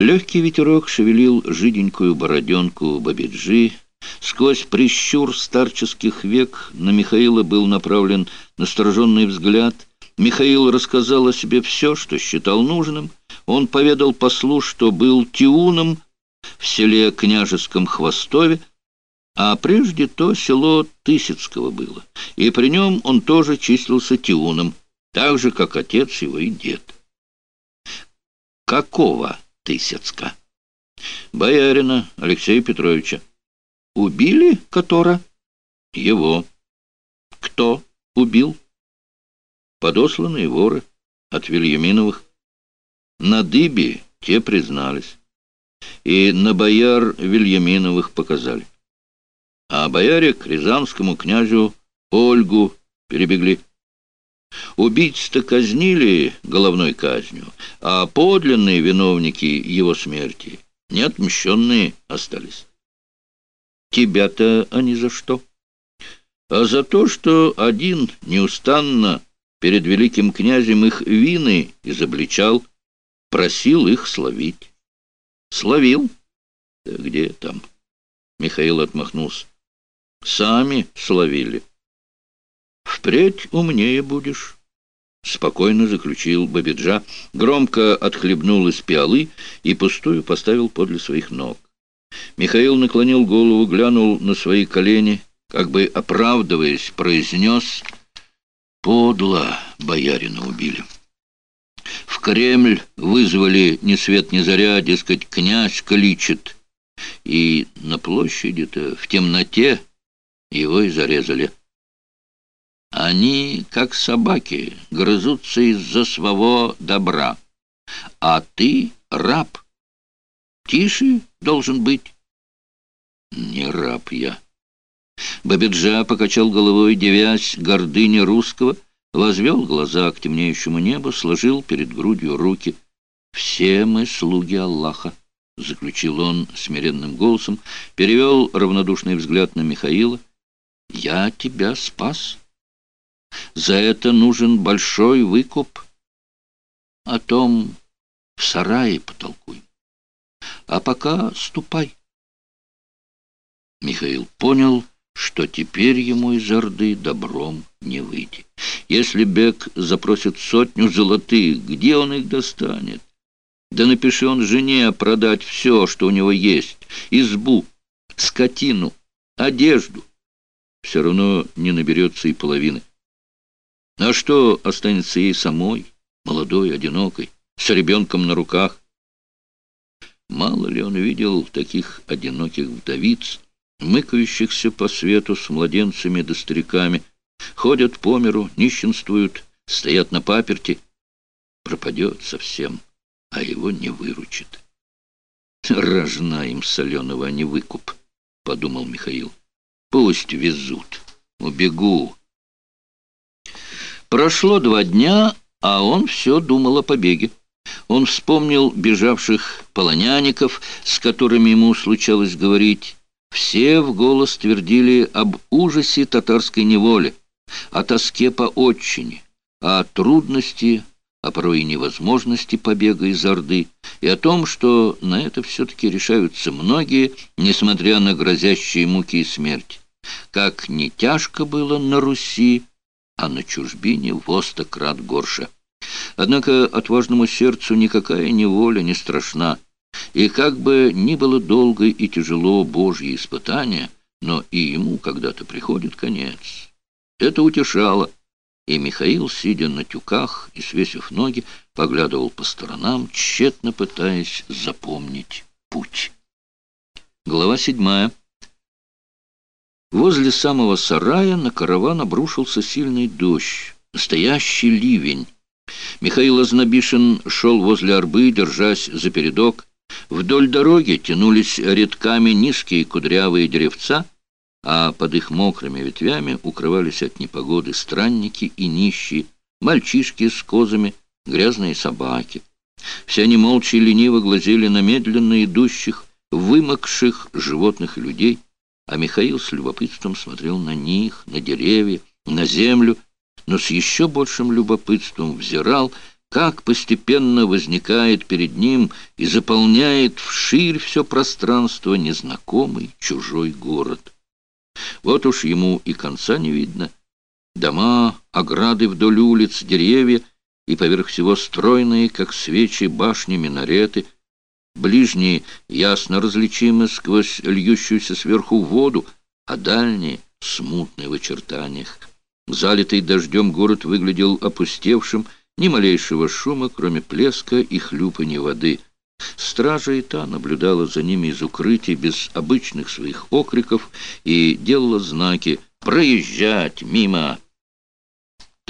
Легкий ветерок шевелил жиденькую бороденку бабиджи. Сквозь прищур старческих век на Михаила был направлен настороженный взгляд. Михаил рассказал о себе все, что считал нужным. Он поведал послу, что был тиуном в селе Княжеском Хвостове, а прежде то село Тысяцкого было, и при нем он тоже числился тиуном, так же, как отец его и дед. Какого? Тысяцка. Боярина Алексея Петровича. Убили Котора? Его. Кто убил? Подосланные воры от Вильяминовых. На дыбе те признались. И на бояр Вильяминовых показали. А бояре к рязанскому князю Ольгу перебегли. Убийц-то казнили головной казнью, а подлинные виновники его смерти, неотмщенные, остались. Тебя-то они за что? А за то, что один неустанно перед великим князем их вины изобличал, просил их словить. Словил? Да где там? Михаил отмахнулся. Сами словили. «Впредь умнее будешь», — спокойно заключил Бабиджа, громко отхлебнул из пиалы и пустую поставил подле своих ног. Михаил наклонил голову, глянул на свои колени, как бы оправдываясь, произнес «Подло боярина убили». В Кремль вызвали ни свет ни заря, дескать, князь кличет. И на площади-то в темноте его и зарезали. Они, как собаки, грызутся из-за своего добра. А ты раб. Тише должен быть. Не раб я. Бабиджа покачал головой, девясь гордыне русского, возвел глаза к темнеющему небу, сложил перед грудью руки. «Все мы слуги Аллаха», — заключил он смиренным голосом, перевел равнодушный взгляд на Михаила. «Я тебя спас». За это нужен большой выкуп. О том в сарае потолкуем. А пока ступай. Михаил понял, что теперь ему из Орды добром не выйти. Если Бек запросит сотню золотых, где он их достанет? Да напиши он жене продать все, что у него есть, избу, скотину, одежду. Все равно не наберется и половины. А что останется ей самой, молодой, одинокой, с ребенком на руках? Мало ли он видел таких одиноких вдовиц, мыкающихся по свету с младенцами да стариками, ходят по миру, нищенствуют, стоят на паперти. Пропадет совсем, а его не выручит. «Рожна им соленого, а не выкуп», — подумал Михаил. «Пусть везут. Убегу, Прошло два дня, а он все думал о побеге. Он вспомнил бежавших полоняников, с которыми ему случалось говорить. Все в голос твердили об ужасе татарской неволи, о тоске по отчине, о трудности, а порой невозможности побега из Орды, и о том, что на это все-таки решаются многие, несмотря на грозящие муки и смерть. Как не тяжко было на Руси, а на чужбине в крат горше. Однако отважному сердцу никакая неволя не страшна, и как бы ни было долго и тяжело Божье испытание, но и ему когда-то приходит конец. Это утешало, и Михаил, сидя на тюках и свесив ноги, поглядывал по сторонам, тщетно пытаясь запомнить путь. Глава седьмая. Возле самого сарая на караван обрушился сильный дождь, настоящий ливень. Михаил Ознобишин шел возле арбы, держась за передок. Вдоль дороги тянулись редками низкие кудрявые деревца, а под их мокрыми ветвями укрывались от непогоды странники и нищие, мальчишки с козами, грязные собаки. Все они молча и лениво глазели на медленно идущих, вымокших животных и людей, а Михаил с любопытством смотрел на них, на деревья, на землю, но с еще большим любопытством взирал, как постепенно возникает перед ним и заполняет вширь все пространство незнакомый чужой город. Вот уж ему и конца не видно. Дома, ограды вдоль улиц, деревья и поверх всего стройные, как свечи, башни, минареты. Ближние ясно различимы сквозь льющуюся сверху воду, а дальние — смутные в очертаниях. Залитый дождем город выглядел опустевшим, ни малейшего шума, кроме плеска и хлюпанья воды. Стража и та наблюдала за ними из укрытий без обычных своих окриков и делала знаки «Проезжать! Мимо!»